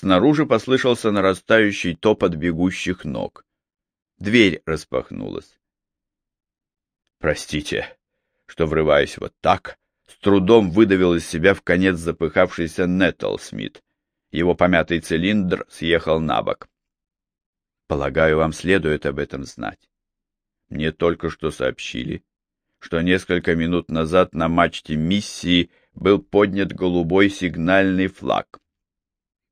Снаружи послышался нарастающий топот бегущих ног. Дверь распахнулась. «Простите, что врываюсь вот так», — с трудом выдавил из себя в конец запыхавшийся Неттл Смит. Его помятый цилиндр съехал на бок. «Полагаю, вам следует об этом знать. Мне только что сообщили, что несколько минут назад на мачте миссии был поднят голубой сигнальный флаг.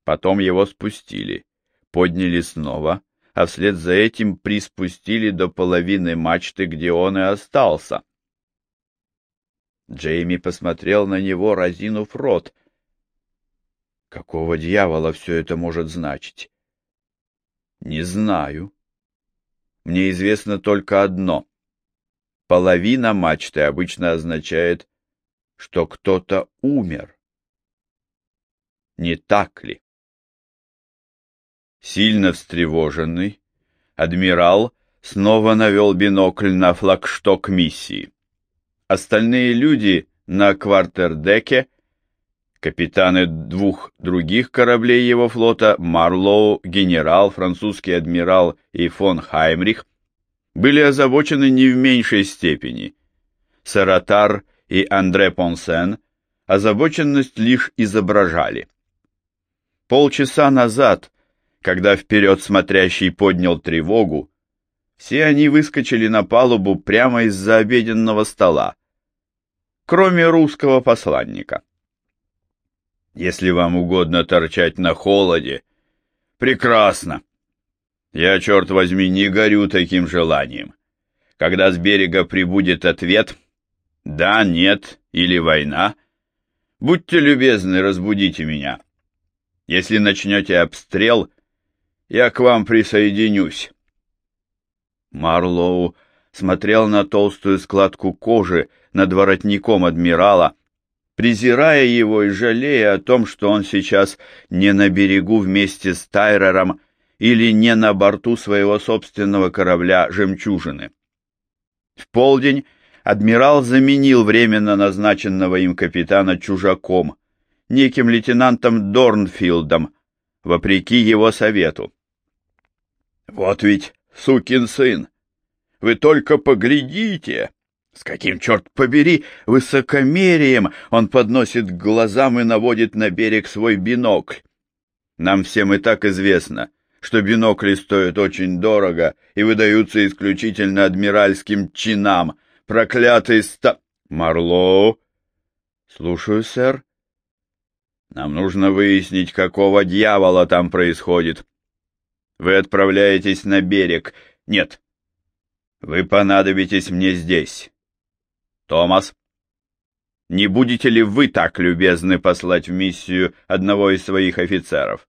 Потом его спустили, подняли снова, а вслед за этим приспустили до половины мачты, где он и остался. Джейми посмотрел на него, разинув рот. Какого дьявола все это может значить? Не знаю. Мне известно только одно. Половина мачты обычно означает, что кто-то умер. Не так ли? Сильно встревоженный, адмирал снова навел бинокль на флагшток миссии. Остальные люди на квартердеке, капитаны двух других кораблей его флота, Марлоу, генерал, французский адмирал и фон Хаймрих, были озабочены не в меньшей степени. Саратар и Андре Понсен озабоченность лишь изображали. Полчаса назад, когда вперед смотрящий поднял тревогу, все они выскочили на палубу прямо из-за обеденного стола, кроме русского посланника. Если вам угодно торчать на холоде, прекрасно. Я, черт возьми, не горю таким желанием. Когда с берега прибудет ответ «да», «нет» или «война», будьте любезны, разбудите меня. Если начнете обстрел, я к вам присоединюсь. Марлоу смотрел на толстую складку кожи над воротником адмирала, презирая его и жалея о том, что он сейчас не на берегу вместе с Тайрером или не на борту своего собственного корабля «Жемчужины». В полдень адмирал заменил временно назначенного им капитана чужаком, неким лейтенантом Дорнфилдом, вопреки его совету. «Вот ведь сукин сын! Вы только поглядите!» С каким, черт побери, высокомерием он подносит к глазам и наводит на берег свой бинокль. Нам всем и так известно, что бинокли стоят очень дорого и выдаются исключительно адмиральским чинам. Проклятый ста... Марлоу? Слушаю, сэр. Нам нужно выяснить, какого дьявола там происходит. Вы отправляетесь на берег. Нет. Вы понадобитесь мне здесь. Томас, не будете ли вы так любезны послать в миссию одного из своих офицеров?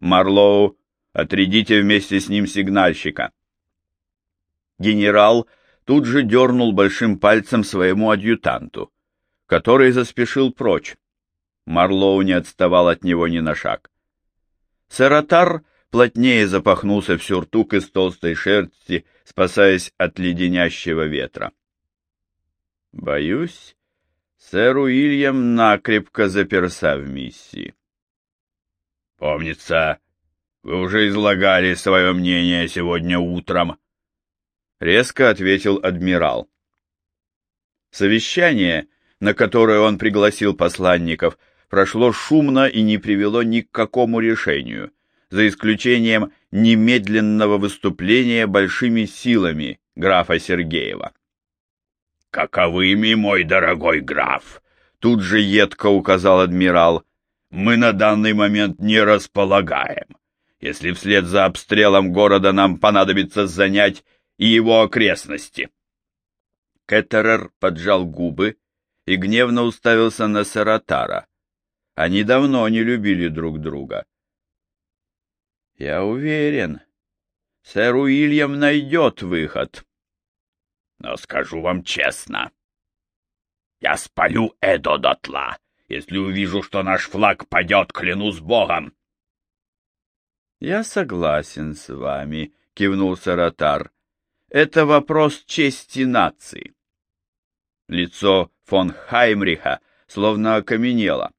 Марлоу, отрядите вместе с ним сигнальщика. Генерал тут же дернул большим пальцем своему адъютанту, который заспешил прочь. Марлоу не отставал от него ни на шаг. Саратар плотнее запахнулся в сюртук из толстой шерсти, спасаясь от леденящего ветра. Боюсь, сэр Уильям накрепко заперся в миссии. Помнится, вы уже излагали свое мнение сегодня утром, резко ответил адмирал. Совещание, на которое он пригласил посланников, прошло шумно и не привело ни к какому решению, за исключением немедленного выступления большими силами графа Сергеева. «Каковыми, мой дорогой граф?» Тут же едко указал адмирал. «Мы на данный момент не располагаем. Если вслед за обстрелом города нам понадобится занять и его окрестности». Кеттерер поджал губы и гневно уставился на Саратара. Они давно не любили друг друга. «Я уверен, сэр Уильям найдет выход», но скажу вам честно, я спалю Эдо дотла, если увижу, что наш флаг падет, клянусь богом. — Я согласен с вами, — кивнул Саратар. — Это вопрос чести нации. Лицо фон Хаймриха словно окаменело.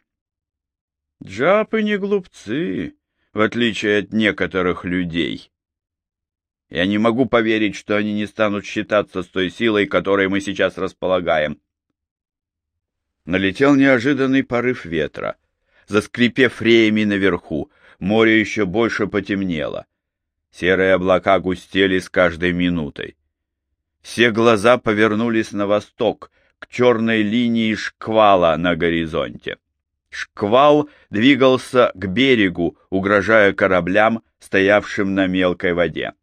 — Джапы не глупцы, в отличие от некоторых людей. Я не могу поверить, что они не станут считаться с той силой, которой мы сейчас располагаем. Налетел неожиданный порыв ветра. Заскрипев реями наверху, море еще больше потемнело. Серые облака густели с каждой минутой. Все глаза повернулись на восток, к черной линии шквала на горизонте. Шквал двигался к берегу, угрожая кораблям, стоявшим на мелкой воде.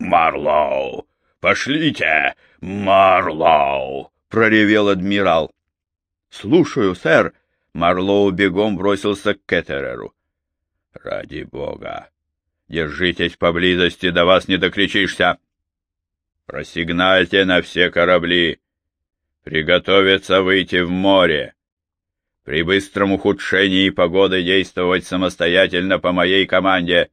«Марлоу! Пошлите! Марлоу!» — проревел адмирал. «Слушаю, сэр!» — Марлоу бегом бросился к Кеттереру. «Ради бога! Держитесь поблизости, до вас не докричишься! Просигнальте на все корабли! Приготовиться выйти в море! При быстром ухудшении погоды действовать самостоятельно по моей команде!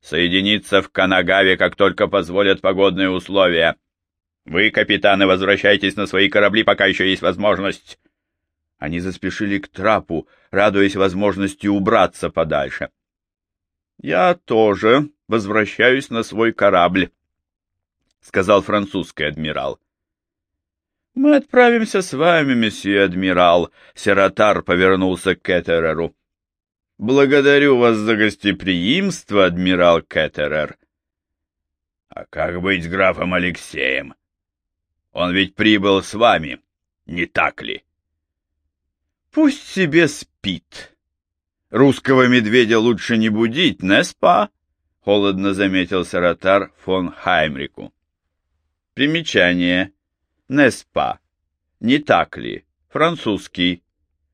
Соединиться в Канагаве, как только позволят погодные условия! Вы, капитаны, возвращайтесь на свои корабли, пока еще есть возможность!» Они заспешили к трапу, радуясь возможности убраться подальше. «Я тоже возвращаюсь на свой корабль», — сказал французский адмирал. «Мы отправимся с вами, месье адмирал», — Сератар повернулся к Кеттереру. «Благодарю вас за гостеприимство, адмирал Кеттерер». «А как быть с графом Алексеем? Он ведь прибыл с вами, не так ли?» Пусть себе спит. Русского медведя лучше не будить, не спа? Холодно заметил Саратар фон Хаймрику. Примечание. Не спа. Не так ли? Французский.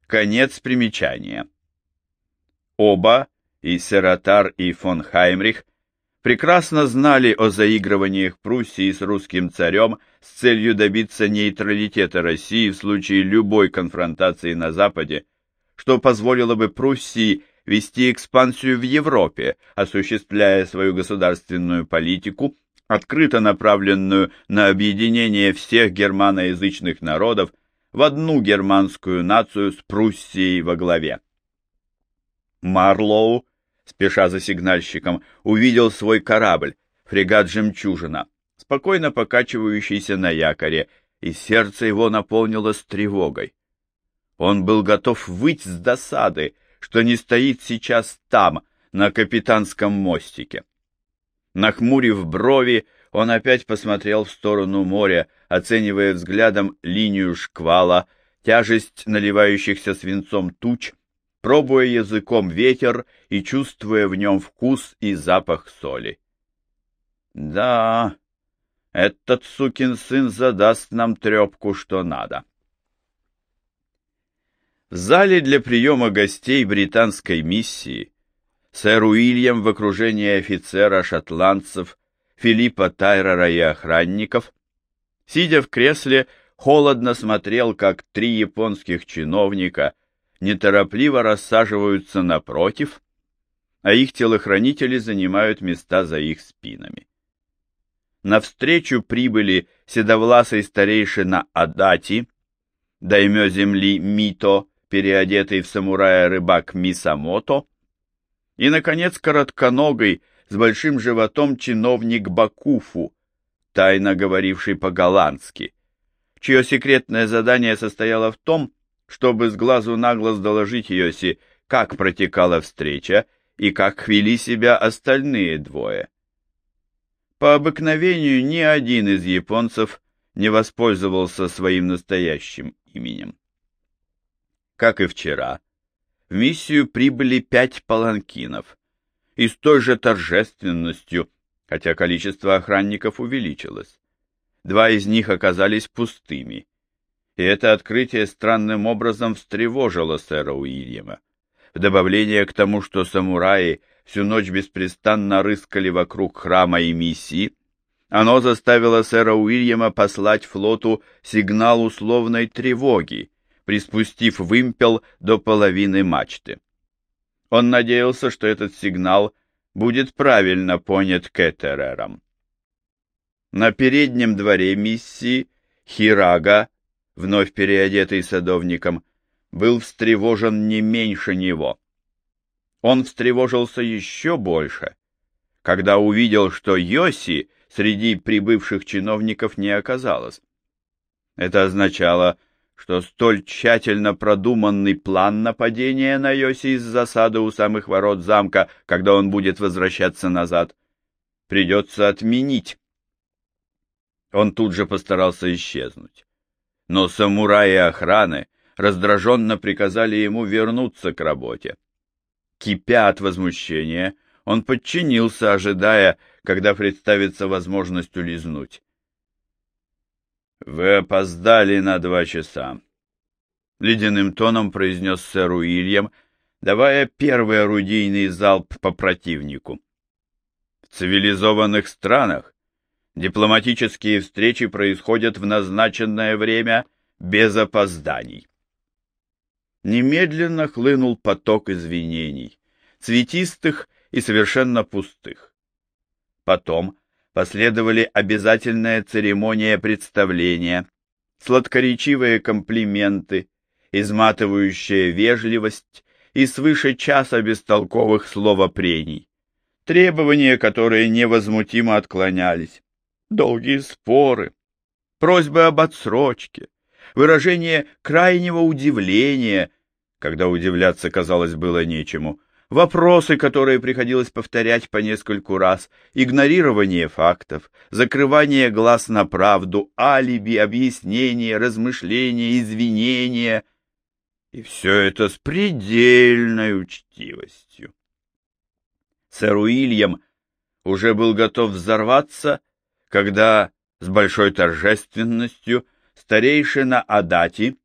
Конец примечания. Оба, и Сератар, и фон Хаймрих, прекрасно знали о заигрываниях Пруссии с русским царем с целью добиться нейтралитета России в случае любой конфронтации на Западе, что позволило бы Пруссии вести экспансию в Европе, осуществляя свою государственную политику, открыто направленную на объединение всех германоязычных народов в одну германскую нацию с Пруссией во главе. Марлоу спеша за сигнальщиком, увидел свой корабль, фрегат «Жемчужина», спокойно покачивающийся на якоре, и сердце его наполнилось тревогой. Он был готов выть с досады, что не стоит сейчас там, на капитанском мостике. Нахмурив брови, он опять посмотрел в сторону моря, оценивая взглядом линию шквала, тяжесть наливающихся свинцом туч — пробуя языком ветер и чувствуя в нем вкус и запах соли. Да, этот сукин сын задаст нам трепку, что надо. В зале для приема гостей британской миссии сэр Уильям в окружении офицера шотландцев Филиппа Тайрера и охранников, сидя в кресле, холодно смотрел, как три японских чиновника — неторопливо рассаживаются напротив, а их телохранители занимают места за их спинами. Навстречу прибыли седовласый старейшина Адати, даймё земли Мито, переодетый в самурая рыбак Мисамото, и, наконец, коротконогий, с большим животом чиновник Бакуфу, тайно говоривший по-голландски, чье секретное задание состояло в том, чтобы с глазу на глаз доложить Йоси, как протекала встреча и как вели себя остальные двое. По обыкновению ни один из японцев не воспользовался своим настоящим именем. Как и вчера, в миссию прибыли пять паланкинов, и с той же торжественностью, хотя количество охранников увеличилось. Два из них оказались пустыми, и это открытие странным образом встревожило сэра Уильяма. В добавление к тому, что самураи всю ночь беспрестанно рыскали вокруг храма и миссии, оно заставило сэра Уильяма послать флоту сигнал условной тревоги, приспустив вымпел до половины мачты. Он надеялся, что этот сигнал будет правильно понят Кеттерером. На переднем дворе миссии Хирага вновь переодетый садовником, был встревожен не меньше него. Он встревожился еще больше, когда увидел, что Йоси среди прибывших чиновников не оказалось. Это означало, что столь тщательно продуманный план нападения на Йоси из засады у самых ворот замка, когда он будет возвращаться назад, придется отменить. Он тут же постарался исчезнуть. Но самураи охраны раздраженно приказали ему вернуться к работе. Кипя от возмущения, он подчинился, ожидая, когда представится возможность улизнуть. «Вы опоздали на два часа», — ледяным тоном произнес сэр Уильям, давая первый орудийный залп по противнику. «В цивилизованных странах дипломатические встречи происходят в назначенное время без опозданий». Немедленно хлынул поток извинений, цветистых и совершенно пустых. Потом последовали обязательная церемония представления, сладкоречивые комплименты, изматывающая вежливость и свыше часа бестолковых словопрений, требования, которые невозмутимо отклонялись, долгие споры, просьбы об отсрочке, выражение крайнего удивления, когда удивляться, казалось, было нечему, вопросы, которые приходилось повторять по нескольку раз, игнорирование фактов, закрывание глаз на правду, алиби, объяснения, размышления, извинения. И все это с предельной учтивостью. Сэр Уильям уже был готов взорваться, когда с большой торжественностью старейшина Адати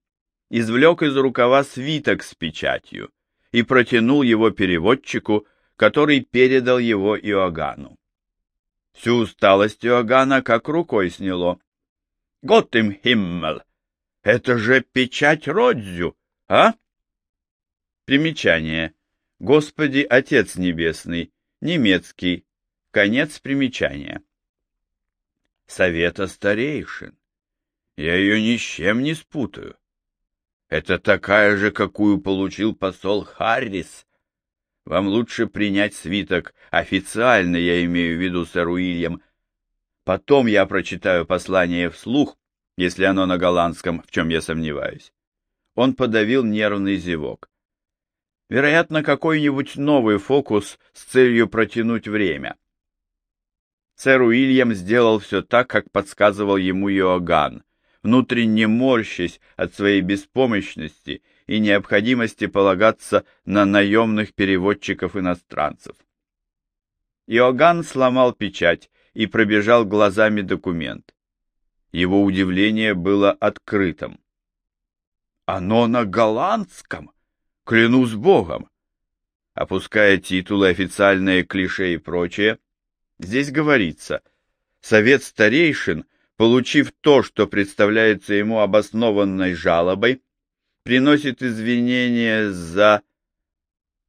извлек из рукава свиток с печатью, и протянул его переводчику, который передал его Иоганну. Всю усталость Иоганна как рукой сняло. «Гott им Химмел! Это же печать Родзю, а?» Примечание. Господи, Отец Небесный, немецкий, конец примечания. Совета старейшин. Я ее ни с чем не спутаю. Это такая же, какую получил посол Харрис. Вам лучше принять свиток. Официально я имею в виду, сэр Уильям. Потом я прочитаю послание вслух, если оно на голландском, в чем я сомневаюсь. Он подавил нервный зевок. Вероятно, какой-нибудь новый фокус с целью протянуть время. Сэр Уильям сделал все так, как подсказывал ему Иоганн внутренне морщась от своей беспомощности и необходимости полагаться на наемных переводчиков-иностранцев. Иоганн сломал печать и пробежал глазами документ. Его удивление было открытым. «Оно на голландском! Клянусь Богом!» Опуская титулы, официальные клише и прочее, здесь говорится «Совет старейшин — получив то, что представляется ему обоснованной жалобой, приносит извинения за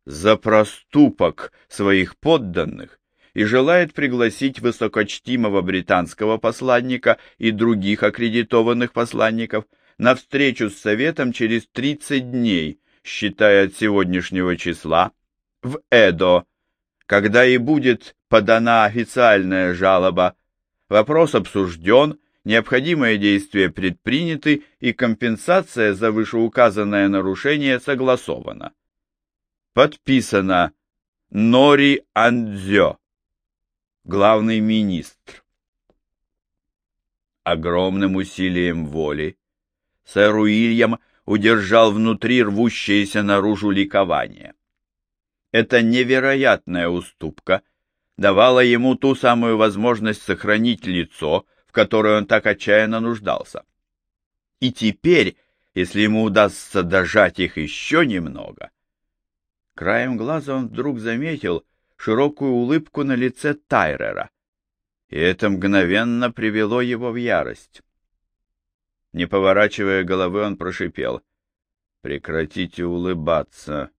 за проступок своих подданных и желает пригласить высокочтимого британского посланника и других аккредитованных посланников на встречу с Советом через 30 дней, считая от сегодняшнего числа, в Эдо, когда и будет подана официальная жалоба Вопрос обсужден, необходимые действия предприняты и компенсация за вышеуказанное нарушение согласована. Подписано Нори Андзё, главный министр. Огромным усилием воли сэр Уильям удержал внутри рвущееся наружу ликование. Это невероятная уступка давала ему ту самую возможность сохранить лицо, в которое он так отчаянно нуждался. И теперь, если ему удастся дожать их еще немного... Краем глаза он вдруг заметил широкую улыбку на лице Тайрера, и это мгновенно привело его в ярость. Не поворачивая головы, он прошипел. «Прекратите улыбаться,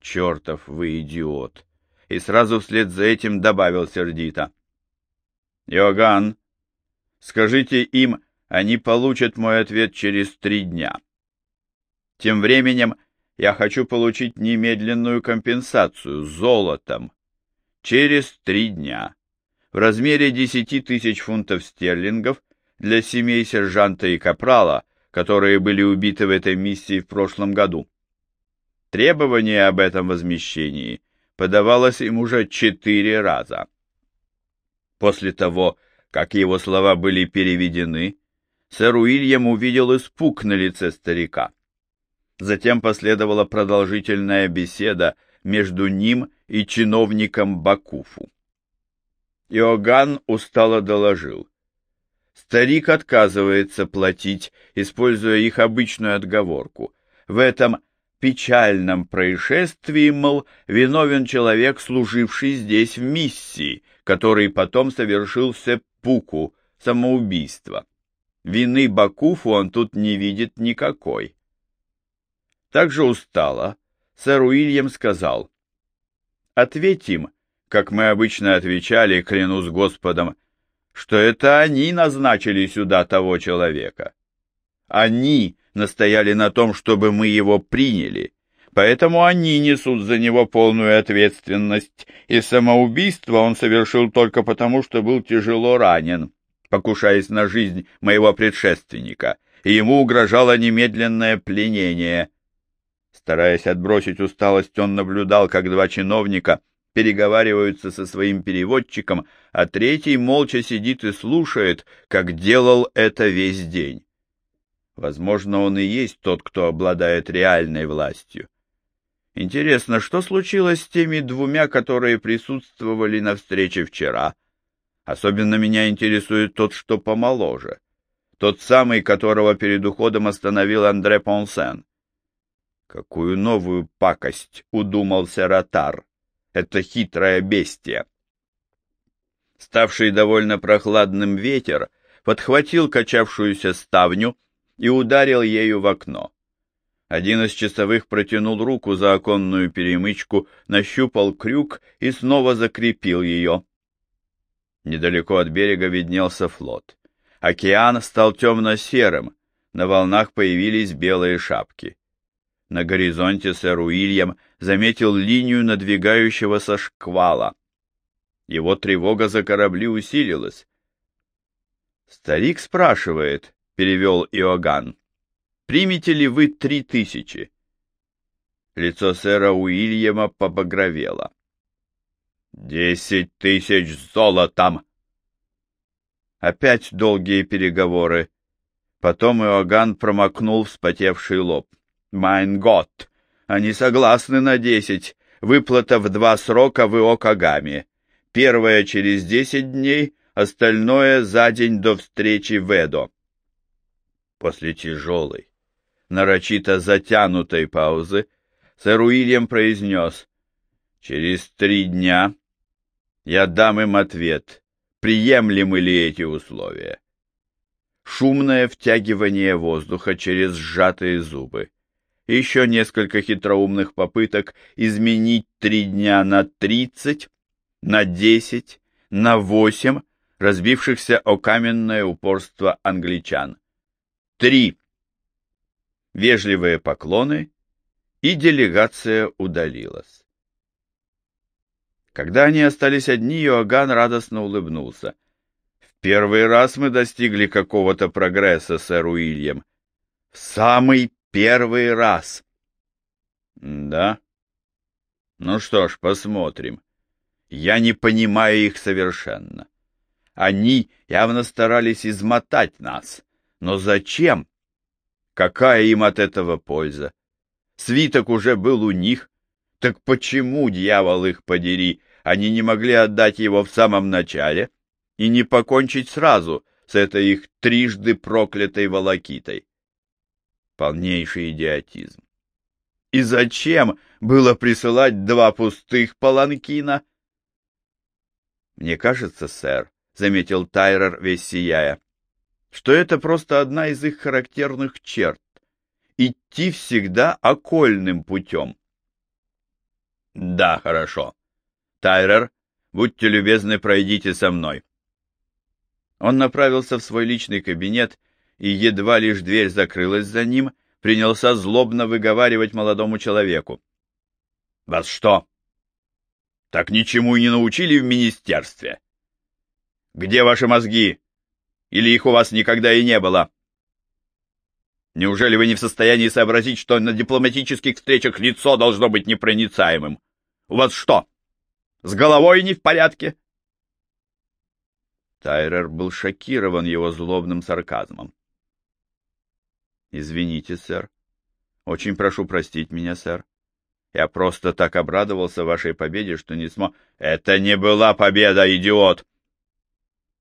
чертов вы идиот!» И сразу вслед за этим добавил сердито. «Иоганн, скажите им, они получат мой ответ через три дня». Тем временем я хочу получить немедленную компенсацию золотом через три дня в размере десяти тысяч фунтов стерлингов для семей сержанта и капрала, которые были убиты в этой миссии в прошлом году. Требование об этом возмещении подавалось им уже четыре раза. После того, как его слова были переведены, сэр Уильям увидел испуг на лице старика. Затем последовала продолжительная беседа между ним и чиновником Бакуфу. Иоганн устало доложил. Старик отказывается платить, используя их обычную отговорку. В этом печальном происшествии, мол, виновен человек, служивший здесь в миссии, который потом совершил сеппуку, самоубийство. Вины Бакуфу он тут не видит никакой. Также устало, сэр Уильям сказал, «Ответь им, как мы обычно отвечали, клянусь Господом, что это они назначили сюда того человека. Они настояли на том, чтобы мы его приняли, поэтому они несут за него полную ответственность, и самоубийство он совершил только потому, что был тяжело ранен, покушаясь на жизнь моего предшественника, и ему угрожало немедленное пленение. Стараясь отбросить усталость, он наблюдал, как два чиновника — переговариваются со своим переводчиком, а третий молча сидит и слушает, как делал это весь день. Возможно, он и есть тот, кто обладает реальной властью. Интересно, что случилось с теми двумя, которые присутствовали на встрече вчера? Особенно меня интересует тот, что помоложе. Тот самый, которого перед уходом остановил Андре Понсен. Какую новую пакость удумал Сератар? это хитрое бестие. Ставший довольно прохладным ветер подхватил качавшуюся ставню и ударил ею в окно. Один из часовых протянул руку за оконную перемычку, нащупал крюк и снова закрепил ее. Недалеко от берега виднелся флот. Океан стал темно-серым, на волнах появились белые шапки. На горизонте сэр Уильям заметил линию надвигающегося шквала. Его тревога за корабли усилилась. «Старик спрашивает», — перевел Иоганн, — «примете ли вы три тысячи?» Лицо сэра Уильяма побагровело. «Десять тысяч золотом!» Опять долгие переговоры. Потом Иоганн промокнул вспотевший лоб. «Майн год! Они согласны на десять. Выплата в два срока в Иокагаме. Первая через десять дней, остальное за день до встречи в Эдо. После тяжелой, нарочито затянутой паузы, сэр Уильям произнес, «Через три дня я дам им ответ, приемлемы ли эти условия». Шумное втягивание воздуха через сжатые зубы еще несколько хитроумных попыток изменить три дня на тридцать, на десять, на восемь, разбившихся о каменное упорство англичан. Три. Вежливые поклоны, и делегация удалилась. Когда они остались одни, Иоганн радостно улыбнулся. «В первый раз мы достигли какого-то прогресса, сэр Уильям. В самый первый раз. Да? Ну что ж, посмотрим. Я не понимаю их совершенно. Они явно старались измотать нас. Но зачем? Какая им от этого польза? Свиток уже был у них. Так почему, дьявол их подери, они не могли отдать его в самом начале и не покончить сразу с этой их трижды проклятой волокитой? Полнейший идиотизм. И зачем было присылать два пустых паланкина? Мне кажется, сэр, — заметил Тайрер, весь сияя, — что это просто одна из их характерных черт — идти всегда окольным путем. Да, хорошо. Тайрер, будьте любезны, пройдите со мной. Он направился в свой личный кабинет и едва лишь дверь закрылась за ним, принялся злобно выговаривать молодому человеку. — Вас что? Так ничему и не научили в министерстве? Где ваши мозги? Или их у вас никогда и не было? Неужели вы не в состоянии сообразить, что на дипломатических встречах лицо должно быть непроницаемым? У вас что, с головой не в порядке? Тайрер был шокирован его злобным сарказмом. «Извините, сэр. Очень прошу простить меня, сэр. Я просто так обрадовался вашей победе, что не смог...» «Это не была победа, идиот!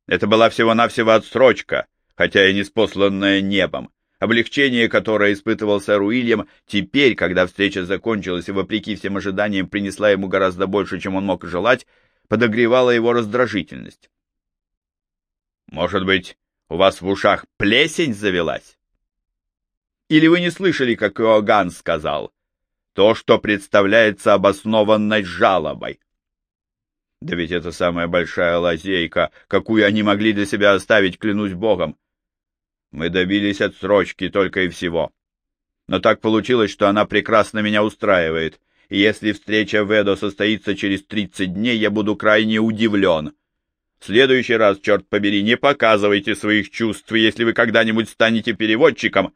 Это была всего-навсего отсрочка, хотя и не спосланная небом. Облегчение, которое испытывал сэр Уильям, теперь, когда встреча закончилась и, вопреки всем ожиданиям, принесла ему гораздо больше, чем он мог желать, подогревало его раздражительность. «Может быть, у вас в ушах плесень завелась?» Или вы не слышали, как Иоганн сказал? То, что представляется обоснованной жалобой. Да ведь это самая большая лазейка, какую они могли для себя оставить, клянусь богом. Мы добились отсрочки только и всего. Но так получилось, что она прекрасно меня устраивает, и если встреча в Эдо состоится через 30 дней, я буду крайне удивлен. В следующий раз, черт побери, не показывайте своих чувств, если вы когда-нибудь станете переводчиком,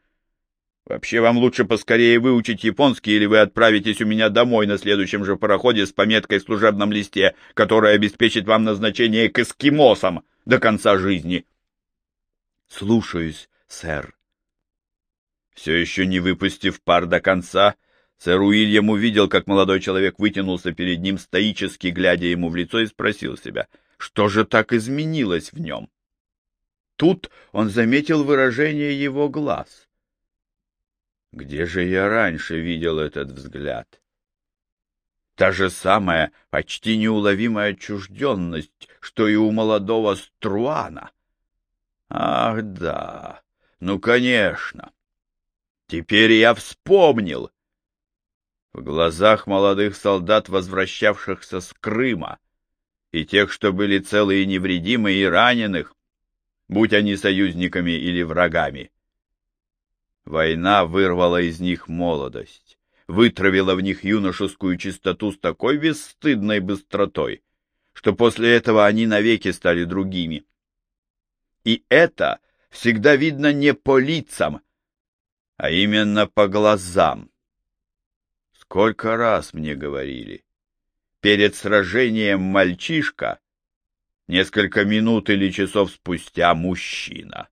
Вообще, вам лучше поскорее выучить японский, или вы отправитесь у меня домой на следующем же пароходе с пометкой в служебном листе, которая обеспечит вам назначение к эскимосам до конца жизни. Слушаюсь, сэр. Все еще не выпустив пар до конца, сэр Уильям увидел, как молодой человек вытянулся перед ним, стоически глядя ему в лицо, и спросил себя, что же так изменилось в нем. Тут он заметил выражение его глаз — где же я раньше видел этот взгляд? Та же самая, почти неуловимая отчужденность, что и у молодого Струана. Ах, да, ну, конечно. Теперь я вспомнил. В глазах молодых солдат, возвращавшихся с Крыма, и тех, что были целые и невредимы, и раненых, будь они союзниками или врагами, Война вырвала из них молодость, вытравила в них юношескую чистоту с такой бесстыдной быстротой, что после этого они навеки стали другими. И это всегда видно не по лицам, а именно по глазам. Сколько раз мне говорили, перед сражением мальчишка, несколько минут или часов спустя мужчина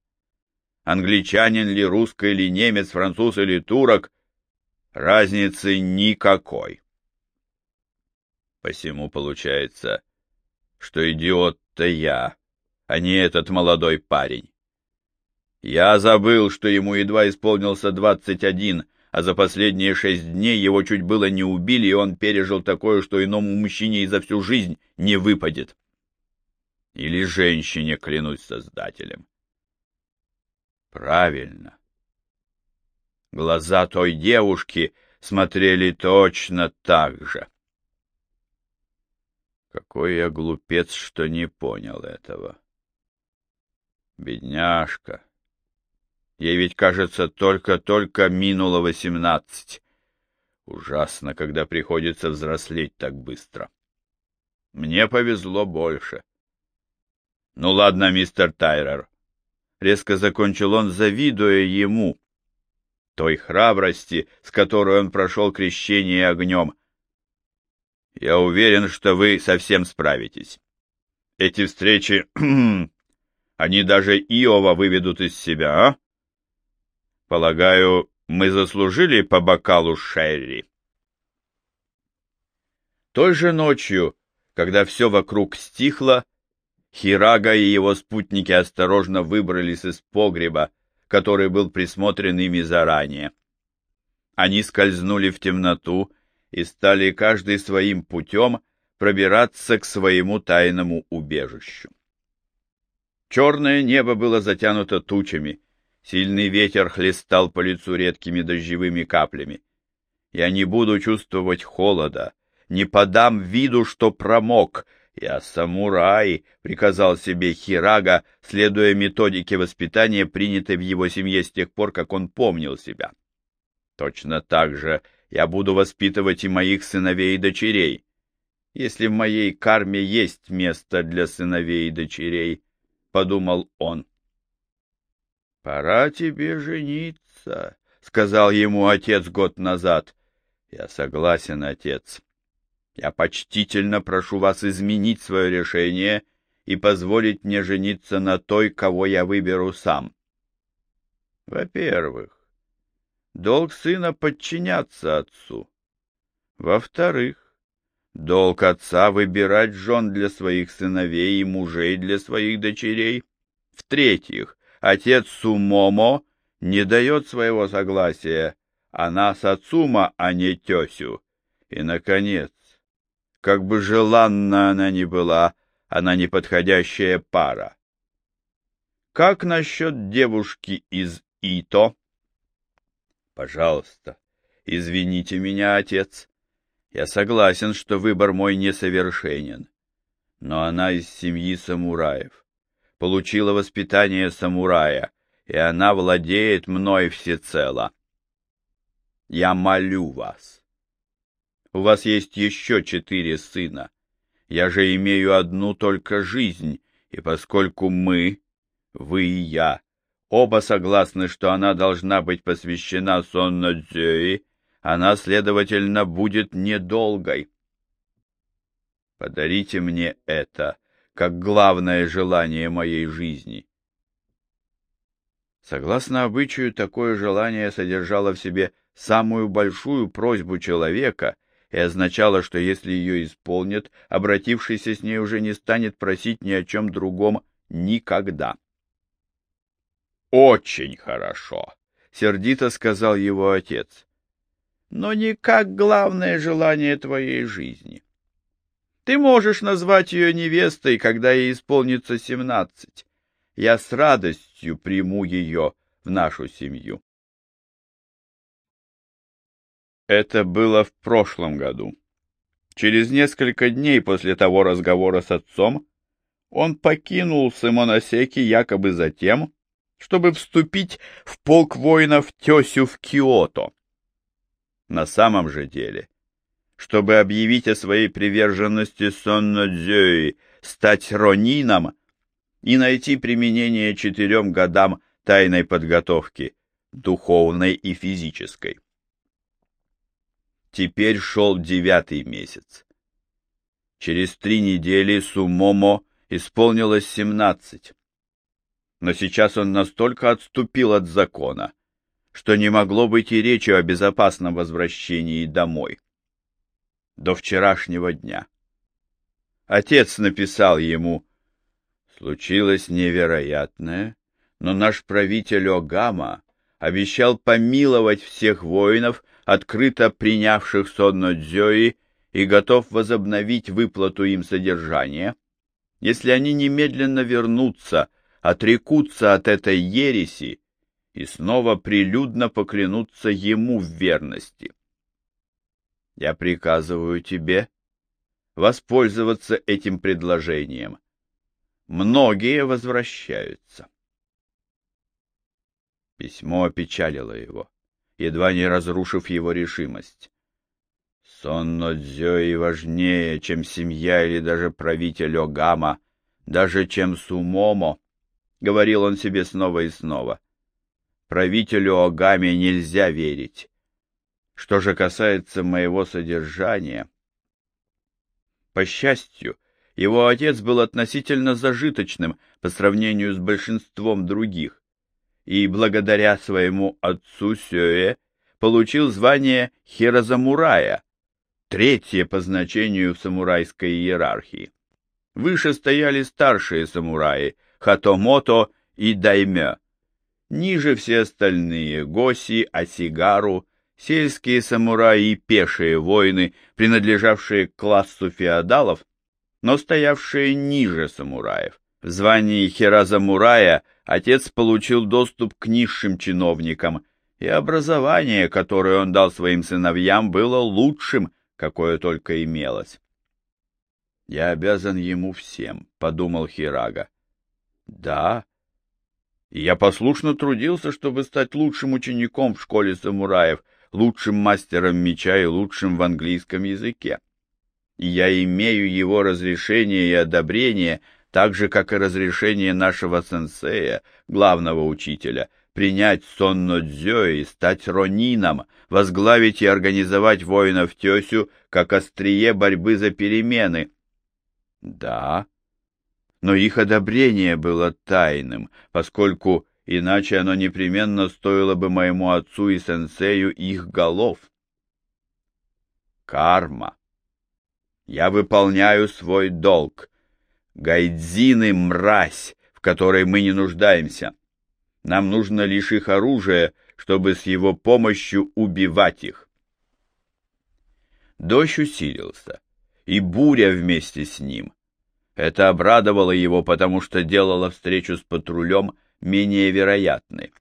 англичанин ли, русский ли, немец, француз или турок, разницы никакой. Посему получается, что идиот-то я, а не этот молодой парень. Я забыл, что ему едва исполнился двадцать один, а за последние шесть дней его чуть было не убили, и он пережил такое, что иному мужчине и за всю жизнь не выпадет. Или женщине, клянусь создателем. Правильно. Глаза той девушки смотрели точно так же. Какой я глупец, что не понял этого. Бедняжка. Ей ведь, кажется, только-только минуло восемнадцать. Ужасно, когда приходится взрослеть так быстро. Мне повезло больше. Ну ладно, мистер Тайрер, резко закончил он, завидуя ему, той храбрости, с которой он прошел крещение огнем. Я уверен, что вы совсем справитесь. Эти встречи, они даже Иова выведут из себя, а? Полагаю, мы заслужили по бокалу Шерри. Той же ночью, когда все вокруг стихло, Хирага и его спутники осторожно выбрались из погреба, который был присмотрен ими заранее. Они скользнули в темноту и стали каждый своим путем пробираться к своему тайному убежищу. Черное небо было затянуто тучами, сильный ветер хлестал по лицу редкими дождевыми каплями. Я не буду чувствовать холода, не подам виду, что промок — «Я самурай», — приказал себе Хирага, следуя методике воспитания, принятой в его семье с тех пор, как он помнил себя. Точно так же я буду воспитывать и моих сыновей и дочерей, если в моей карме есть место для сыновей и дочерей, — подумал он. — Пора тебе жениться, — сказал ему отец год назад. — Я согласен, отец. Я почтительно прошу вас изменить свое решение и позволить мне жениться на той, кого я выберу сам. Во-первых, долг сына подчиняться отцу. Во-вторых, долг отца выбирать жен для своих сыновей и мужей для своих дочерей. В-третьих, отец Сумомо не дает своего согласия, она Сацума, а не тесю. И, наконец, как бы желанна она ни была, она неподходящая пара. Как насчет девушки из Ито? Пожалуйста, извините меня, отец. Я согласен, что выбор мой несовершенен. Но она из семьи самураев. Получила воспитание самурая, и она владеет мной всецело. Я молю вас. У вас есть еще четыре сына. Я же имею одну только жизнь, и поскольку мы, вы и я, Оба согласны, что она должна быть посвящена Сонно Дзюи, она, следовательно, будет недолгой. Подарите мне это, как главное желание моей жизни. Согласно обычаю, такое желание содержало в себе самую большую просьбу человека и означало, что если ее исполнят, обратившийся с ней уже не станет просить ни о чем другом никогда. Очень хорошо, сердито сказал его отец. Но не как главное желание твоей жизни. Ты можешь назвать ее невестой, когда ей исполнится семнадцать. Я с радостью приму ее в нашу семью. Это было в прошлом году. Через несколько дней после того разговора с отцом он покинул Симоносеки якобы за тем, чтобы вступить в полк воинов Тёсю в Киото. На самом же деле, чтобы объявить о своей приверженности Соннодзёи, стать ронином и найти применение четырем годам тайной подготовки, духовной и физической. Теперь шел девятый месяц. Через три недели Сумомо исполнилось семнадцать но сейчас он настолько отступил от закона, что не могло быть и речи о безопасном возвращении домой. До вчерашнего дня. Отец написал ему, «Случилось невероятное, но наш правитель Огама обещал помиловать всех воинов, открыто принявших Сонно Дзёи, и готов возобновить выплату им содержания, если они немедленно вернутся отрекутся от этой ереси и снова прилюдно поклянутся ему в верности. Я приказываю тебе воспользоваться этим предложением. Многие возвращаются. Письмо опечалило его, едва не разрушив его решимость. Сонно Дзёи важнее, чем семья или даже правитель Огама, даже чем Сумомо, говорил он себе снова и снова. Правителю Огаме нельзя верить. Что же касается моего содержания... По счастью, его отец был относительно зажиточным по сравнению с большинством других, и благодаря своему отцу Сёэ получил звание Хирозамурая, третье по значению в самурайской иерархии. Выше стояли старшие самураи, Хатомото и Даймё. Ниже все остальные — Госи, Асигару, сельские самураи и пешие воины, принадлежавшие к классу феодалов, но стоявшие ниже самураев. В звании Хиразамурая отец получил доступ к низшим чиновникам, и образование, которое он дал своим сыновьям, было лучшим, какое только имелось. «Я обязан ему всем», — подумал Хирага. Да. И я послушно трудился, чтобы стать лучшим учеником в школе самураев, лучшим мастером меча и лучшим в английском языке. И я имею его разрешение и одобрение, так же, как и разрешение нашего сенсея, главного учителя, принять сонно дзё и стать ронином, возглавить и организовать воинов Тёсю как острие борьбы за перемены. Да, но их одобрение было тайным, поскольку иначе оно непременно стоило бы моему отцу и сенсею их голов. Карма. Я выполняю свой долг. Гайдзины — мразь, в которой мы не нуждаемся. Нам нужно лишь их оружие, чтобы с его помощью убивать их. Дождь усилился, и буря вместе с ним. Это обрадовало его, потому что делало встречу с патрулем менее вероятной.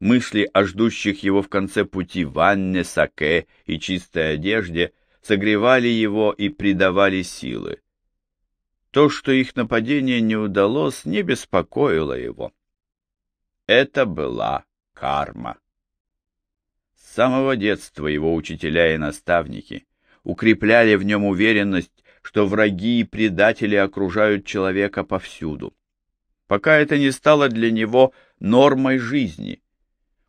Мысли о ждущих его в конце пути ванне, саке и чистой одежде согревали его и придавали силы. То, что их нападение не удалось, не беспокоило его. Это была карма. С самого детства его учителя и наставники укрепляли в нем уверенность, что враги и предатели окружают человека повсюду. Пока это не стало для него нормой жизни.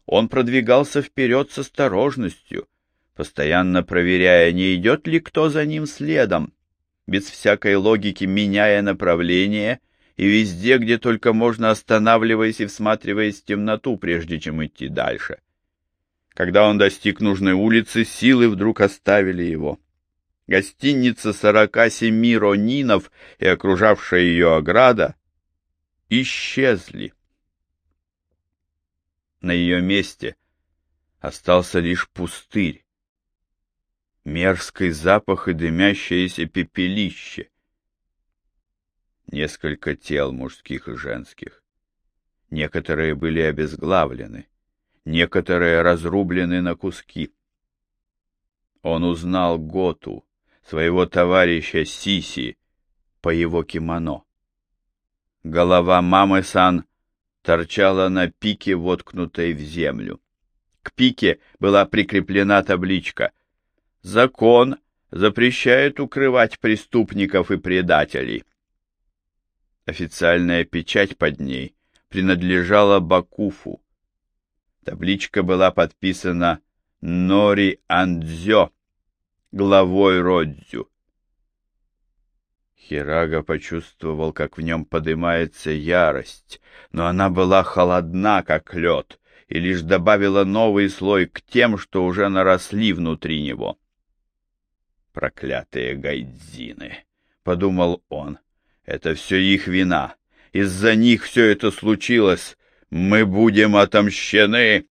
Он продвигался вперед с осторожностью, постоянно проверяя, не идет ли кто за ним следом, без всякой логики меняя направление — и везде, где только можно, останавливаясь и всматриваясь в темноту, прежде чем идти дальше. Когда он достиг нужной улицы, силы вдруг оставили его. Гостиница сорока семи ронинов и окружавшая ее ограда исчезли. На ее месте остался лишь пустырь, мерзкий запах и дымящееся пепелище несколько тел мужских и женских. Некоторые были обезглавлены, некоторые разрублены на куски. Он узнал Готу, своего товарища Сиси, по его кимоно. Голова мамы Сан торчала на пике, воткнутой в землю. К пике была прикреплена табличка «Закон запрещает укрывать преступников и предателей». Официальная печать под ней принадлежала Бакуфу. Табличка была подписана Нори Андзё, главой Родзю. Хирага почувствовал, как в нем поднимается ярость, но она была холодна, как лед, и лишь добавила новый слой к тем, что уже наросли внутри него. «Проклятые гайдзины!» — подумал он. Это все их вина. Из-за них все это случилось. Мы будем отомщены.